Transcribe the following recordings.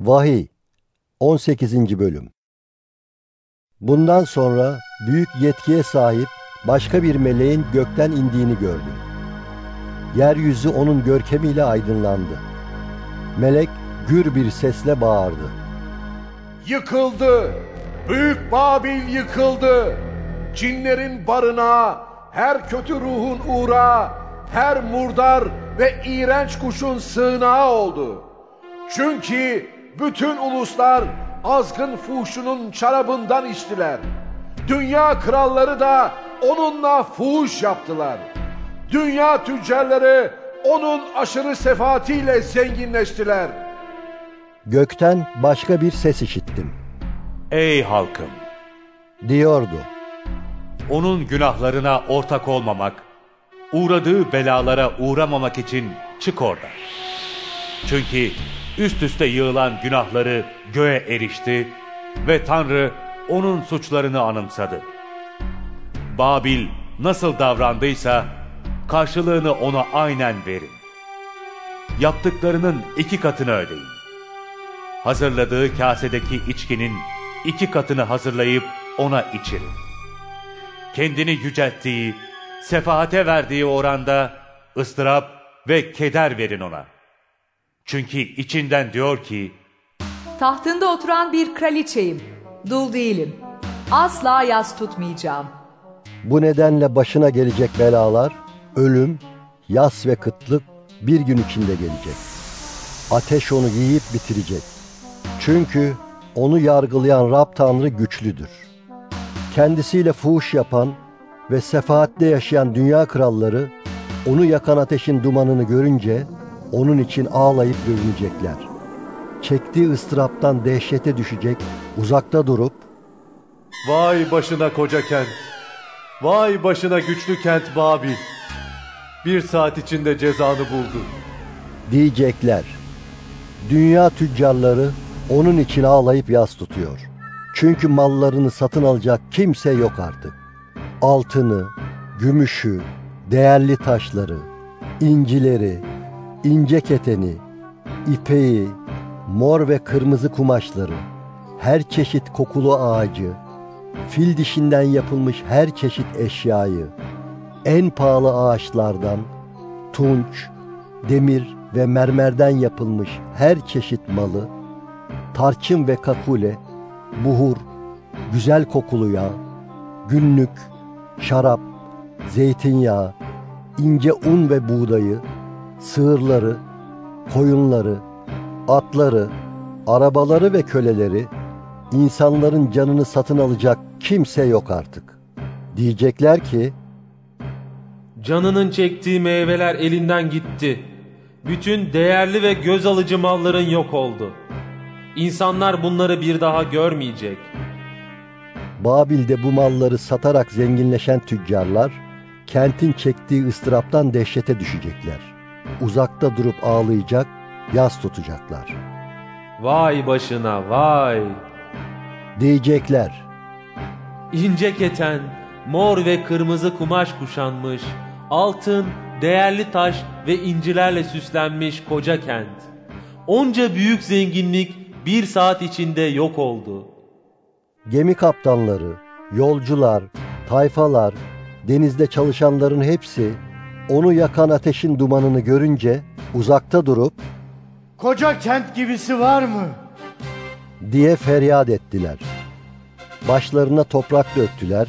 Vahiy 18. Bölüm Bundan sonra büyük yetkiye sahip başka bir meleğin gökten indiğini gördüm. Yeryüzü onun görkemiyle aydınlandı. Melek gür bir sesle bağırdı. Yıkıldı! Büyük Babil yıkıldı! Cinlerin barınağı, her kötü ruhun uğrağı, her murdar ve iğrenç kuşun sığınağı oldu. Çünkü bütün uluslar azgın fuhşunun şarabından içtiler. Dünya kralları da onunla fuhuş yaptılar. Dünya tüccarları onun aşırı sefaatiyle zenginleştiler. Gökten başka bir ses işittim. Ey halkım! Diyordu. Onun günahlarına ortak olmamak, uğradığı belalara uğramamak için çık oradan. Çünkü üst üste yığılan günahları göğe erişti ve Tanrı onun suçlarını anımsadı. Babil nasıl davrandıysa karşılığını ona aynen verin. Yaptıklarının iki katını ödeyin. Hazırladığı kasedeki içkinin iki katını hazırlayıp ona içirin. Kendini yücelttiği, sefahate verdiği oranda ıstırap ve keder verin ona. Çünkü içinden diyor ki, Tahtında oturan bir kraliçeyim. Dul değilim. Asla yas tutmayacağım. Bu nedenle başına gelecek belalar, ölüm, yas ve kıtlık bir gün içinde gelecek. Ateş onu yiyip bitirecek. Çünkü onu yargılayan Rab Tanrı güçlüdür. Kendisiyle fuhuş yapan ve sefaatte yaşayan dünya kralları onu yakan ateşin dumanını görünce onun için ağlayıp dövünecekler. Çektiği ıstıraptan dehşete düşecek, uzakta durup Vay başına koca kent. Vay başına güçlü kent Babil. Bir saat içinde cezanı buldu. diyecekler. Dünya tüccarları onun için ağlayıp yas tutuyor. Çünkü mallarını satın alacak kimse yok artık. Altını, gümüşü, değerli taşları, incileri, ince keteni, ipeği, mor ve kırmızı kumaşları, her çeşit kokulu ağacı, fil dişinden yapılmış her çeşit eşyayı, en pahalı ağaçlardan, tunç, demir ve mermerden yapılmış her çeşit malı, tarçın ve kakule, buhur, güzel kokulu yağ, günlük, şarap, zeytinyağı, ince un ve buğdayı, sığırları, koyunları, atları, arabaları ve köleleri, insanların canını satın alacak kimse yok artık. Diyecekler ki, Canının çektiği meyveler elinden gitti. Bütün değerli ve göz alıcı malların yok oldu. İnsanlar bunları bir daha görmeyecek. Babil'de bu malları satarak zenginleşen tüccarlar, kentin çektiği ıstıraptan dehşete düşecekler. Uzakta durup ağlayacak, yas tutacaklar. Vay başına vay. Diyecekler, İnce keten, mor ve kırmızı kumaş kuşanmış, altın, değerli taş ve incilerle süslenmiş koca kent. Onca büyük zenginlik bir saat içinde yok oldu. gemi kaptanları, yolcular, tayfalar, denizde çalışanların hepsi onu yakan ateşin dumanını görünce uzakta durup Koca kent gibisi var mı? diye feryat ettiler. Başlarına toprak döktüler,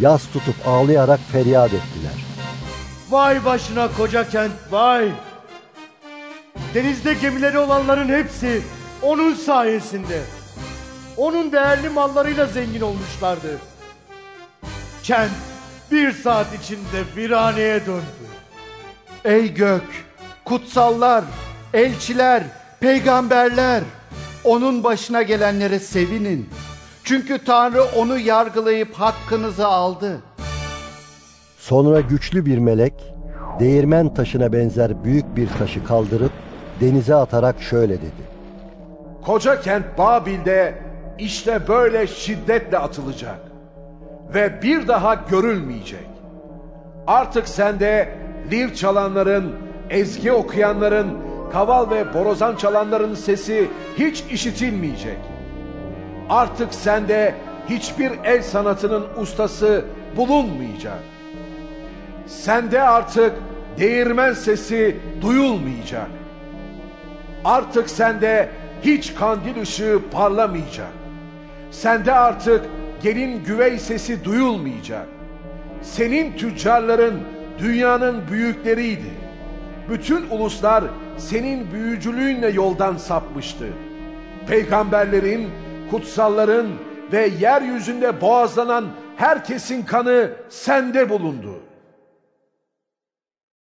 yas tutup ağlayarak feryat ettiler. Vay başına koca kent vay. Denizde gemileri olanların hepsi onun sayesinde. Onun değerli mallarıyla zengin olmuşlardı. Kent bir saat içinde viraneye döndü. Ey gök, kutsallar, elçiler, peygamberler, onun başına gelenlere sevinin. Çünkü Tanrı onu yargılayıp hakkınızı aldı. Sonra güçlü bir melek, değirmen taşına benzer büyük bir taşı kaldırıp denize atarak şöyle dedi. Koca kent Babil'de işte böyle şiddetle atılacak ve bir daha görülmeyecek. Artık sende lir çalanların, ezgi okuyanların kaval ve borazan çalanların sesi hiç işitilmeyecek. Artık sende hiçbir el sanatının ustası bulunmayacak. Sende artık değirmen sesi duyulmayacak. Artık sende hiç kandil ışığı parlamayacak. Sende artık gelin güvey sesi duyulmayacak. Senin tüccarların dünyanın büyükleriydi. Bütün uluslar senin büyücülüğünle yoldan sapmıştı. Peygamberlerin, kutsalların ve yeryüzünde boğazlanan herkesin kanı sende bulundu.